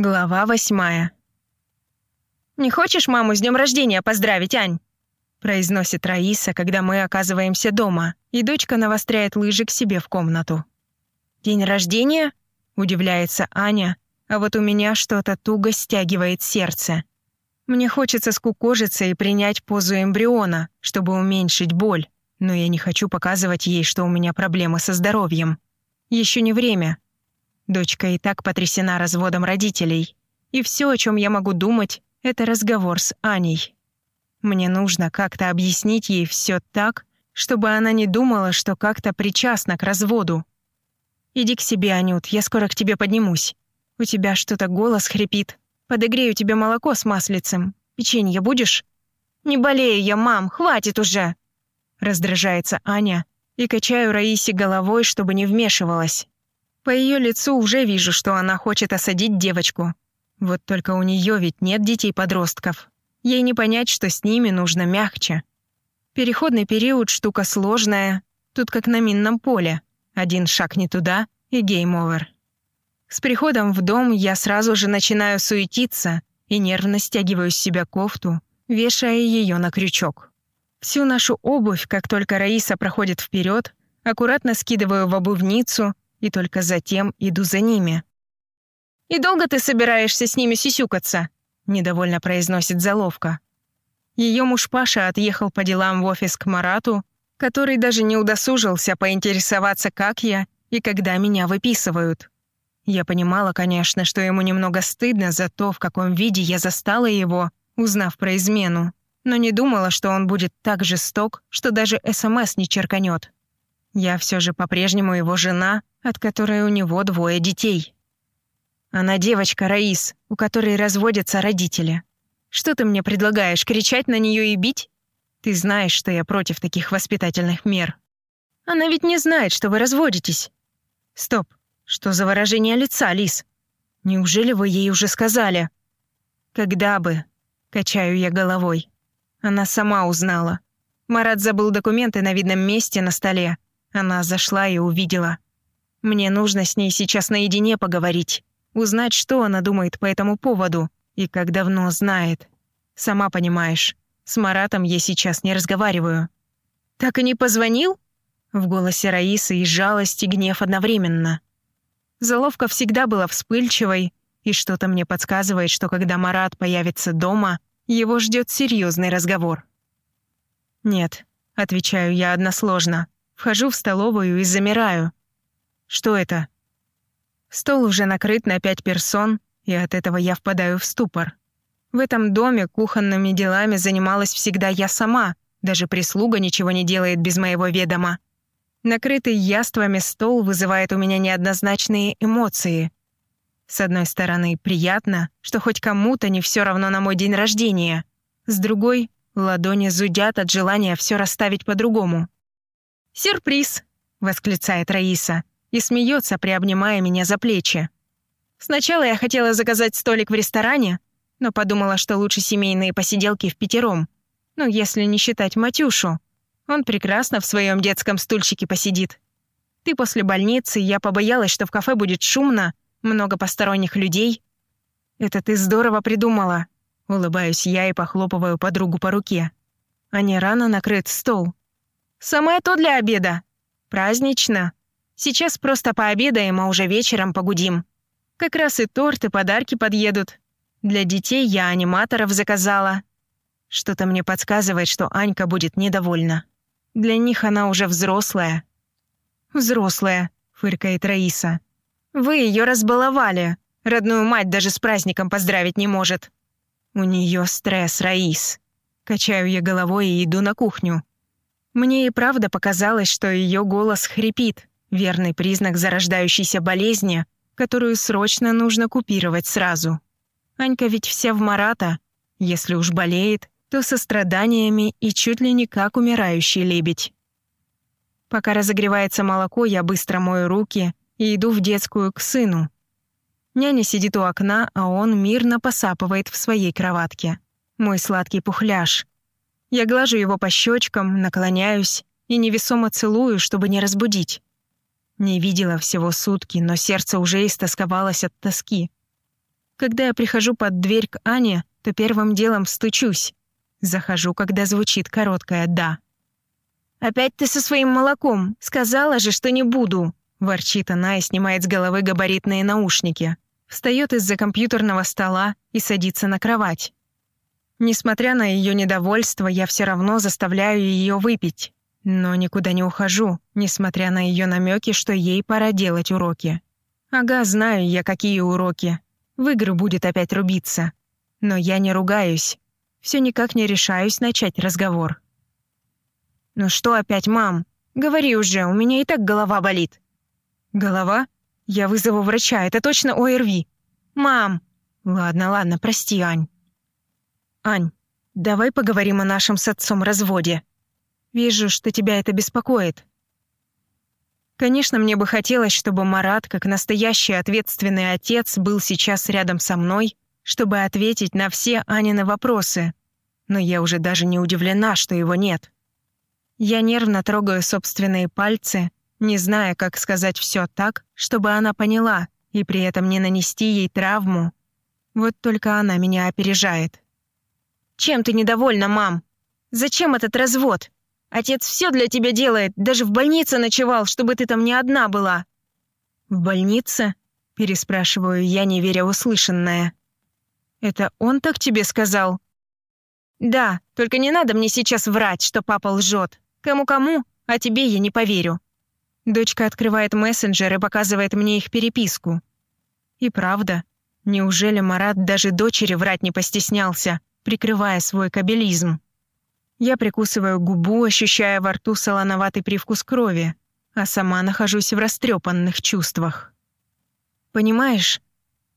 Глава восьмая. «Не хочешь маму с днем рождения поздравить, Ань?» произносит Раиса, когда мы оказываемся дома, и дочка навостряет лыжи к себе в комнату. «День рождения?» — удивляется Аня, а вот у меня что-то туго стягивает сердце. Мне хочется скукожиться и принять позу эмбриона, чтобы уменьшить боль, но я не хочу показывать ей, что у меня проблемы со здоровьем. Еще не время, Дочка и так потрясена разводом родителей. И все, о чем я могу думать, это разговор с Аней. Мне нужно как-то объяснить ей все так, чтобы она не думала, что как-то причастна к разводу. «Иди к себе, Анют, я скоро к тебе поднимусь. У тебя что-то голос хрипит. Подогрею тебе молоко с маслицем. Печенье будешь?» «Не болею я, мам, хватит уже!» Раздражается Аня и качаю Раисе головой, чтобы не вмешивалась. По ее лицу уже вижу, что она хочет осадить девочку. Вот только у нее ведь нет детей-подростков. Ей не понять, что с ними нужно мягче. Переходный период — штука сложная. Тут как на минном поле. Один шаг не туда — и game over. С приходом в дом я сразу же начинаю суетиться и нервно стягиваю с себя кофту, вешая ее на крючок. Всю нашу обувь, как только Раиса проходит вперед, аккуратно скидываю в обувницу и только затем иду за ними. «И долго ты собираешься с ними сисюкаться?» — недовольно произносит Заловка. Ее муж Паша отъехал по делам в офис к Марату, который даже не удосужился поинтересоваться, как я и когда меня выписывают. Я понимала, конечно, что ему немного стыдно за то, в каком виде я застала его, узнав про измену, но не думала, что он будет так жесток, что даже СМС не черканет. Я все же по-прежнему его жена, от которой у него двое детей. Она девочка Раис, у которой разводятся родители. Что ты мне предлагаешь, кричать на нее и бить? Ты знаешь, что я против таких воспитательных мер. Она ведь не знает, что вы разводитесь. Стоп, что за выражение лица, Лис? Неужели вы ей уже сказали? Когда бы? Качаю я головой. Она сама узнала. Марат забыл документы на видном месте на столе. Она зашла и увидела. Мне нужно с ней сейчас наедине поговорить, узнать, что она думает по этому поводу и как давно знает. Сама понимаешь, с Маратом я сейчас не разговариваю. «Так и не позвонил?» В голосе Раисы и жалость, и гнев одновременно. Заловка всегда была вспыльчивой, и что-то мне подсказывает, что когда Марат появится дома, его ждет серьезный разговор. «Нет», — отвечаю я односложно, вхожу в столовую и замираю. Что это? Стол уже накрыт на пять персон, и от этого я впадаю в ступор. В этом доме кухонными делами занималась всегда я сама, даже прислуга ничего не делает без моего ведома. Накрытый яствами стол вызывает у меня неоднозначные эмоции. С одной стороны, приятно, что хоть кому-то не все равно на мой день рождения. С другой, ладони зудят от желания все расставить по-другому. «Сюрприз!» — восклицает Раиса и смеется, приобнимая меня за плечи. Сначала я хотела заказать столик в ресторане, но подумала, что лучше семейные посиделки в пятером. Ну, если не считать Матюшу. Он прекрасно в своем детском стульчике посидит. Ты после больницы, я побоялась, что в кафе будет шумно, много посторонних людей. Это ты здорово придумала. Улыбаюсь я и похлопываю подругу по руке. А не рано накрыт стол. Самое то для обеда. Празднично. Сейчас просто пообедаем, а уже вечером погудим. Как раз и торт, и подарки подъедут. Для детей я аниматоров заказала. Что-то мне подсказывает, что Анька будет недовольна. Для них она уже взрослая. «Взрослая», — фыркает Раиса. «Вы ее разбаловали. Родную мать даже с праздником поздравить не может». «У нее стресс, Раис». Качаю я головой и иду на кухню. Мне и правда показалось, что ее голос хрипит. Верный признак зарождающейся болезни, которую срочно нужно купировать сразу. Анька ведь вся в Марата. Если уж болеет, то со страданиями и чуть ли не как умирающий лебедь. Пока разогревается молоко, я быстро мою руки и иду в детскую к сыну. Няня сидит у окна, а он мирно посапывает в своей кроватке. Мой сладкий пухляж. Я глажу его по щечкам, наклоняюсь и невесомо целую, чтобы не разбудить. Не видела всего сутки, но сердце уже истосковалось от тоски. Когда я прихожу под дверь к Ане, то первым делом стучусь. Захожу, когда звучит короткое «да». «Опять ты со своим молоком. Сказала же, что не буду», — ворчит она и снимает с головы габаритные наушники. Встает из-за компьютерного стола и садится на кровать. Несмотря на ее недовольство, я все равно заставляю ее выпить. Но никуда не ухожу, несмотря на ее намеки, что ей пора делать уроки. Ага, знаю я, какие уроки. В игры будет опять рубиться. Но я не ругаюсь. Все никак не решаюсь начать разговор. «Ну что опять, мам? Говори уже, у меня и так голова болит». «Голова? Я вызову врача, это точно ОРВИ». «Мам!» «Ладно, ладно, прости, Ань». «Ань, давай поговорим о нашем с отцом разводе. Вижу, что тебя это беспокоит». Конечно, мне бы хотелось, чтобы Марат, как настоящий ответственный отец, был сейчас рядом со мной, чтобы ответить на все Анины вопросы. Но я уже даже не удивлена, что его нет. Я нервно трогаю собственные пальцы, не зная, как сказать все так, чтобы она поняла, и при этом не нанести ей травму. Вот только она меня опережает. «Чем ты недовольна, мам? Зачем этот развод? Отец все для тебя делает, даже в больнице ночевал, чтобы ты там не одна была». «В больнице?» — переспрашиваю я, не веря услышанное. «Это он так тебе сказал?» «Да, только не надо мне сейчас врать, что папа лжет. Кому-кому, а тебе я не поверю». Дочка открывает мессенджер и показывает мне их переписку. И правда, неужели Марат даже дочери врать не постеснялся, прикрывая свой кабелизм? Я прикусываю губу, ощущая во рту солоноватый привкус крови, а сама нахожусь в растрепанных чувствах. «Понимаешь?»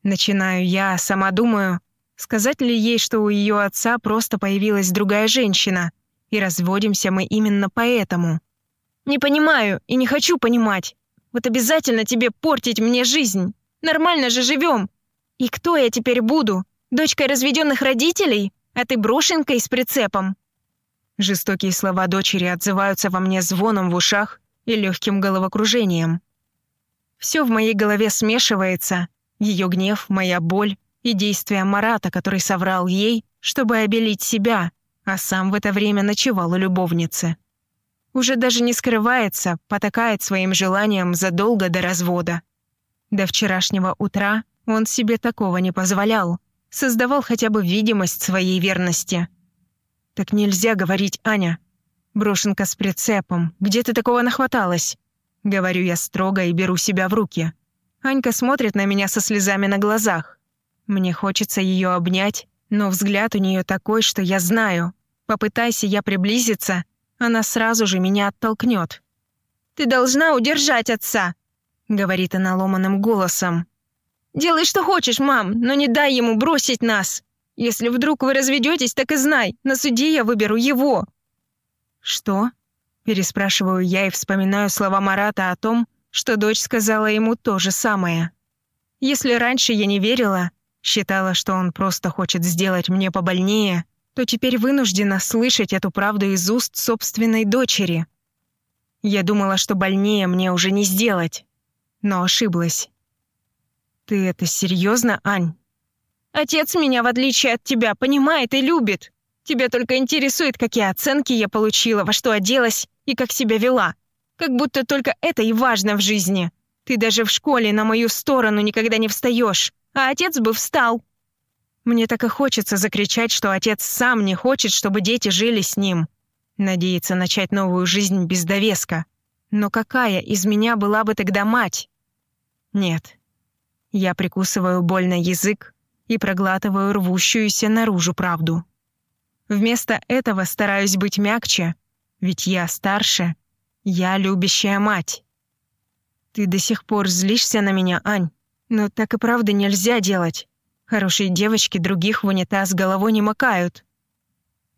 Начинаю я, сама думаю, сказать ли ей, что у ее отца просто появилась другая женщина, и разводимся мы именно поэтому. «Не понимаю и не хочу понимать. Вот обязательно тебе портить мне жизнь. Нормально же живем. И кто я теперь буду? Дочкой разведенных родителей? А ты брошенкой с прицепом?» Жестокие слова дочери отзываются во мне звоном в ушах и легким головокружением. Все в моей голове смешивается. Ее гнев, моя боль и действия Марата, который соврал ей, чтобы обелить себя, а сам в это время ночевал у любовницы. Уже даже не скрывается, потакает своим желанием задолго до развода. До вчерашнего утра он себе такого не позволял, создавал хотя бы видимость своей верности. «Так нельзя говорить, Аня. Брошенка с прицепом. Где ты такого нахваталась?» Говорю я строго и беру себя в руки. Анька смотрит на меня со слезами на глазах. Мне хочется ее обнять, но взгляд у нее такой, что я знаю. Попытайся я приблизиться, она сразу же меня оттолкнет. «Ты должна удержать отца», — говорит она ломаным голосом. «Делай, что хочешь, мам, но не дай ему бросить нас. Если вдруг вы разведетесь, так и знай, на суде я выберу его». «Что?» — переспрашиваю я и вспоминаю слова Марата о том, что дочь сказала ему то же самое. Если раньше я не верила, Считала, что он просто хочет сделать мне побольнее, то теперь вынуждена слышать эту правду из уст собственной дочери. Я думала, что больнее мне уже не сделать, но ошиблась. «Ты это серьезно, Ань?» «Отец меня, в отличие от тебя, понимает и любит. Тебя только интересует, какие оценки я получила, во что оделась и как себя вела. Как будто только это и важно в жизни. Ты даже в школе на мою сторону никогда не встаешь а отец бы встал. Мне так и хочется закричать, что отец сам не хочет, чтобы дети жили с ним. Надеется начать новую жизнь без довеска. Но какая из меня была бы тогда мать? Нет. Я прикусываю больно язык и проглатываю рвущуюся наружу правду. Вместо этого стараюсь быть мягче, ведь я старше, я любящая мать. Ты до сих пор злишься на меня, Ань? Но так и правда нельзя делать. Хорошие девочки других в унитаз головой не макают.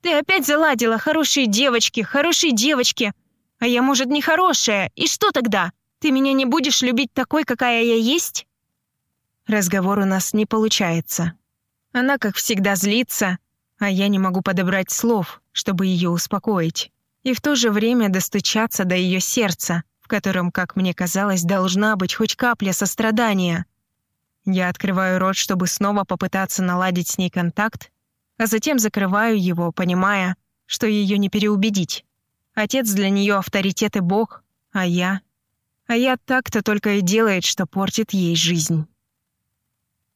«Ты опять заладила, хорошие девочки, хорошие девочки! А я, может, не хорошая, и что тогда? Ты меня не будешь любить такой, какая я есть?» Разговор у нас не получается. Она, как всегда, злится, а я не могу подобрать слов, чтобы ее успокоить. И в то же время достучаться до ее сердца, в котором, как мне казалось, должна быть хоть капля сострадания. Я открываю рот, чтобы снова попытаться наладить с ней контакт, а затем закрываю его, понимая, что ее не переубедить. Отец для нее авторитет и бог, а я... А я так-то только и делает, что портит ей жизнь.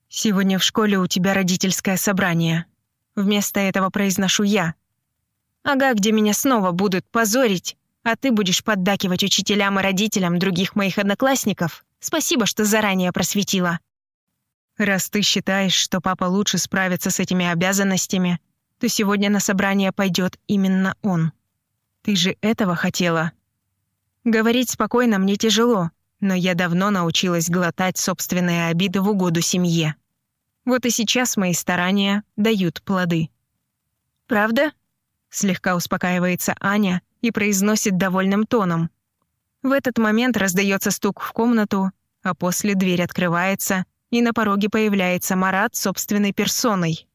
«Сегодня в школе у тебя родительское собрание», Вместо этого произношу я. Ага, где меня снова будут позорить, а ты будешь поддакивать учителям и родителям других моих одноклассников. Спасибо, что заранее просветила. Раз ты считаешь, что папа лучше справится с этими обязанностями, то сегодня на собрание пойдет именно он. Ты же этого хотела. Говорить спокойно мне тяжело, но я давно научилась глотать собственные обиды в угоду семье. Вот и сейчас мои старания дают плоды. «Правда?» — слегка успокаивается Аня и произносит довольным тоном. В этот момент раздается стук в комнату, а после дверь открывается, и на пороге появляется Марат собственной персоной.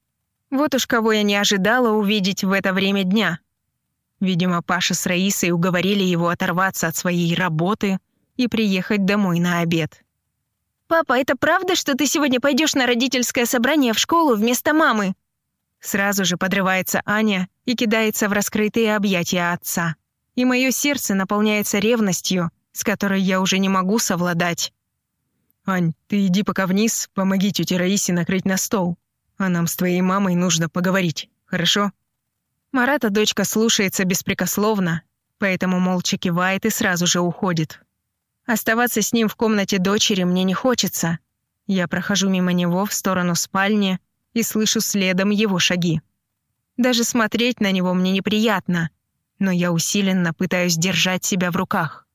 Вот уж кого я не ожидала увидеть в это время дня. Видимо, Паша с Раисой уговорили его оторваться от своей работы и приехать домой на обед. «Папа, это правда, что ты сегодня пойдешь на родительское собрание в школу вместо мамы?» Сразу же подрывается Аня и кидается в раскрытые объятия отца. И мое сердце наполняется ревностью, с которой я уже не могу совладать. «Ань, ты иди пока вниз, помоги тете Раисе накрыть на стол. А нам с твоей мамой нужно поговорить, хорошо?» Марата дочка слушается беспрекословно, поэтому молча кивает и сразу же уходит. Оставаться с ним в комнате дочери мне не хочется. Я прохожу мимо него в сторону спальни и слышу следом его шаги. Даже смотреть на него мне неприятно, но я усиленно пытаюсь держать себя в руках.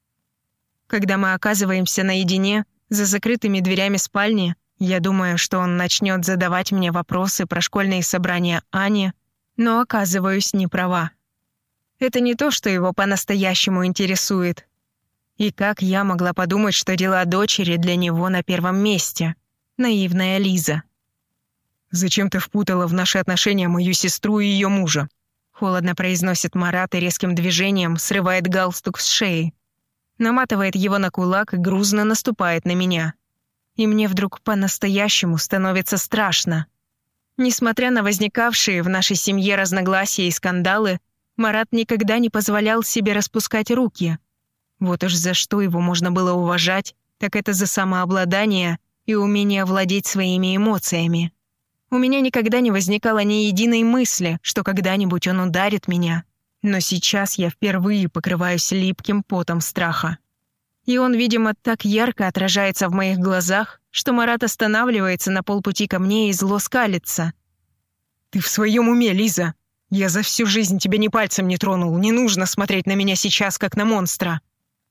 Когда мы оказываемся наедине, за закрытыми дверями спальни, я думаю, что он начнет задавать мне вопросы про школьные собрания Ани, но оказываюсь не права. Это не то, что его по-настоящему интересует. И как я могла подумать, что дела дочери для него на первом месте? Наивная Лиза. «Зачем ты впутала в наши отношения мою сестру и ее мужа?» Холодно произносит Марат и резким движением срывает галстук с шеи. Наматывает его на кулак и грузно наступает на меня. И мне вдруг по-настоящему становится страшно. Несмотря на возникавшие в нашей семье разногласия и скандалы, Марат никогда не позволял себе распускать руки — вот уж за что его можно было уважать, так это за самообладание и умение владеть своими эмоциями. У меня никогда не возникало ни единой мысли, что когда-нибудь он ударит меня. Но сейчас я впервые покрываюсь липким потом страха. И он, видимо, так ярко отражается в моих глазах, что Марат останавливается на полпути ко мне и зло скалится. «Ты в своем уме, Лиза? Я за всю жизнь тебя ни пальцем не тронул. Не нужно смотреть на меня сейчас, как на монстра».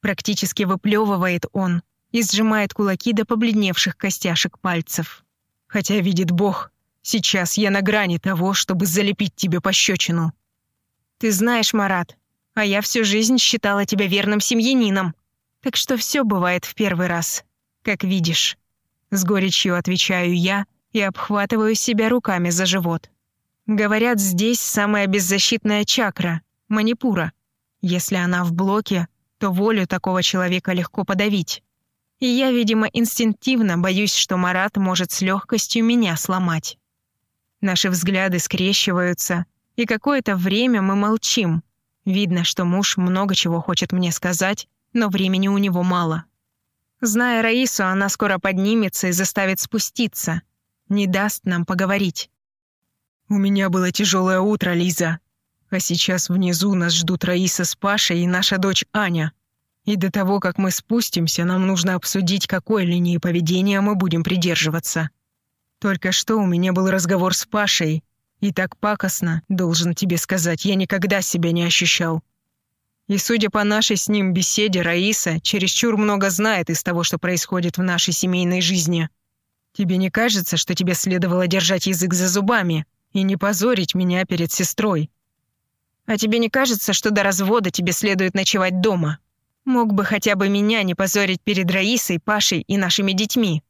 Практически выплевывает он и сжимает кулаки до побледневших костяшек пальцев. Хотя, видит Бог, сейчас я на грани того, чтобы залепить тебе пощечину. Ты знаешь, Марат, а я всю жизнь считала тебя верным семьянином. Так что все бывает в первый раз, как видишь. С горечью отвечаю я и обхватываю себя руками за живот. Говорят, здесь самая беззащитная чакра — манипура. Если она в блоке, то волю такого человека легко подавить. И я, видимо, инстинктивно боюсь, что Марат может с легкостью меня сломать. Наши взгляды скрещиваются, и какое-то время мы молчим. Видно, что муж много чего хочет мне сказать, но времени у него мало. Зная Раису, она скоро поднимется и заставит спуститься. Не даст нам поговорить. «У меня было тяжелое утро, Лиза», а сейчас внизу нас ждут Раиса с Пашей и наша дочь Аня. И до того, как мы спустимся, нам нужно обсудить, какой линии поведения мы будем придерживаться. Только что у меня был разговор с Пашей, и так пакостно, должен тебе сказать, я никогда себя не ощущал. И судя по нашей с ним беседе, Раиса чересчур много знает из того, что происходит в нашей семейной жизни. Тебе не кажется, что тебе следовало держать язык за зубами и не позорить меня перед сестрой? А тебе не кажется, что до развода тебе следует ночевать дома? Мог бы хотя бы меня не позорить перед Раисой, Пашей и нашими детьми.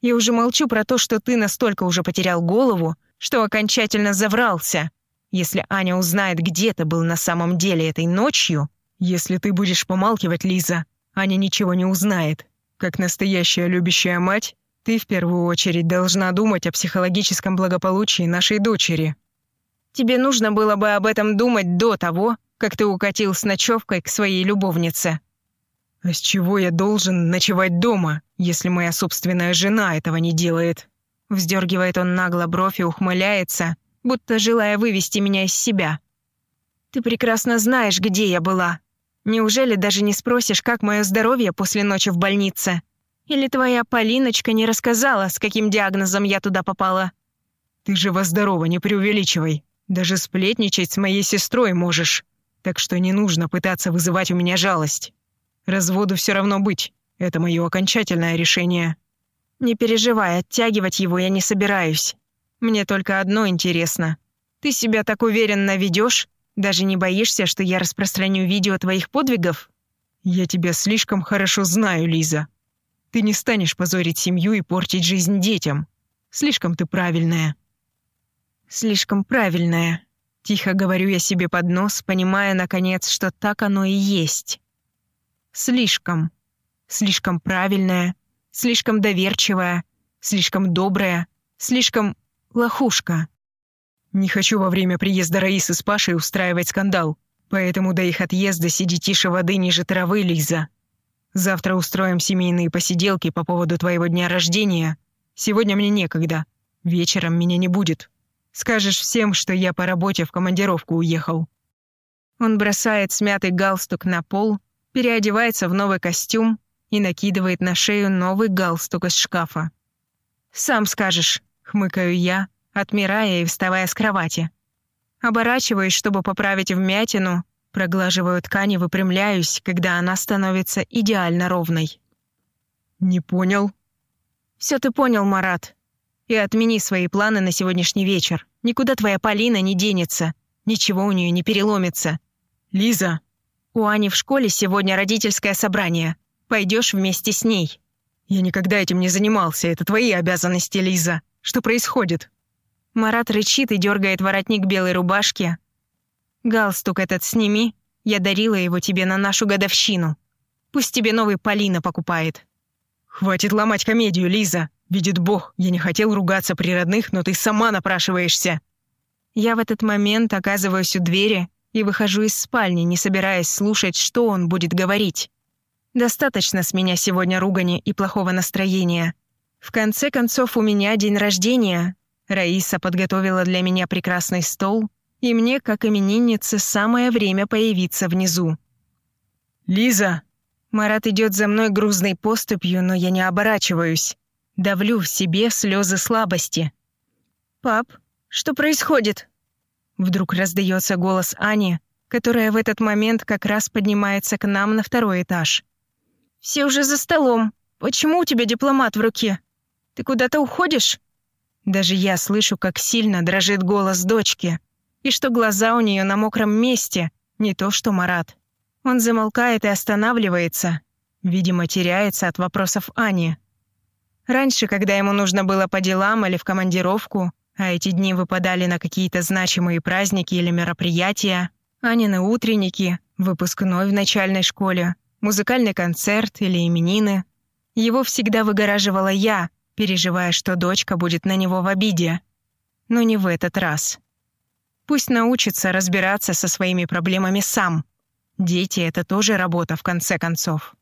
Я уже молчу про то, что ты настолько уже потерял голову, что окончательно заврался. Если Аня узнает, где ты был на самом деле этой ночью, если ты будешь помалкивать, Лиза, Аня ничего не узнает. Как настоящая любящая мать, Ты в первую очередь должна думать о психологическом благополучии нашей дочери. Тебе нужно было бы об этом думать до того, как ты укатил с ночевкой к своей любовнице. А с чего я должен ночевать дома, если моя собственная жена этого не делает? Вздергивает он нагло бровь и ухмыляется, будто желая вывести меня из себя. Ты прекрасно знаешь, где я была. Неужели даже не спросишь, как мое здоровье после ночи в больнице? Или твоя Полиночка не рассказала, с каким диагнозом я туда попала? Ты жива-здорова, не преувеличивай. Даже сплетничать с моей сестрой можешь. Так что не нужно пытаться вызывать у меня жалость. Разводу все равно быть. Это мое окончательное решение. Не переживай, оттягивать его я не собираюсь. Мне только одно интересно. Ты себя так уверенно ведешь, даже не боишься, что я распространю видео твоих подвигов? Я тебя слишком хорошо знаю, Лиза. Ты не станешь позорить семью и портить жизнь детям. Слишком ты правильная». «Слишком правильная», — тихо говорю я себе под нос, понимая, наконец, что так оно и есть. «Слишком. Слишком правильная, слишком доверчивая, слишком добрая, слишком лохушка». «Не хочу во время приезда Раисы с Пашей устраивать скандал, поэтому до их отъезда сиди тише воды ниже травы, Лиза», Завтра устроим семейные посиделки по поводу твоего дня рождения. Сегодня мне некогда. Вечером меня не будет. Скажешь всем, что я по работе в командировку уехал». Он бросает смятый галстук на пол, переодевается в новый костюм и накидывает на шею новый галстук из шкафа. «Сам скажешь», — хмыкаю я, отмирая и вставая с кровати. Оборачиваюсь, чтобы поправить вмятину, Проглаживаю ткань и выпрямляюсь, когда она становится идеально ровной. «Не понял?» «Все ты понял, Марат. И отмени свои планы на сегодняшний вечер. Никуда твоя Полина не денется. Ничего у нее не переломится. Лиза!» «У Ани в школе сегодня родительское собрание. Пойдешь вместе с ней». «Я никогда этим не занимался. Это твои обязанности, Лиза. Что происходит?» Марат рычит и дергает воротник белой рубашки, Галстук этот сними. Я дарила его тебе на нашу годовщину. Пусть тебе новый Полина покупает». «Хватит ломать комедию, Лиза. Видит Бог, я не хотел ругаться при родных, но ты сама напрашиваешься». Я в этот момент оказываюсь у двери и выхожу из спальни, не собираясь слушать, что он будет говорить. Достаточно с меня сегодня ругани и плохого настроения. В конце концов, у меня день рождения. Раиса подготовила для меня прекрасный стол — и мне, как имениннице, самое время появиться внизу. «Лиза!» Марат идет за мной грузной поступью, но я не оборачиваюсь. Давлю в себе слезы слабости. «Пап, что происходит?» Вдруг раздается голос Ани, которая в этот момент как раз поднимается к нам на второй этаж. «Все уже за столом. Почему у тебя дипломат в руке? Ты куда-то уходишь?» Даже я слышу, как сильно дрожит голос дочки и что глаза у нее на мокром месте, не то что Марат. Он замолкает и останавливается, видимо, теряется от вопросов Ани. Раньше, когда ему нужно было по делам или в командировку, а эти дни выпадали на какие-то значимые праздники или мероприятия, Анины утренники, выпускной в начальной школе, музыкальный концерт или именины, его всегда выгораживала я, переживая, что дочка будет на него в обиде. Но не в этот раз. Пусть научится разбираться со своими проблемами сам. Дети — это тоже работа, в конце концов.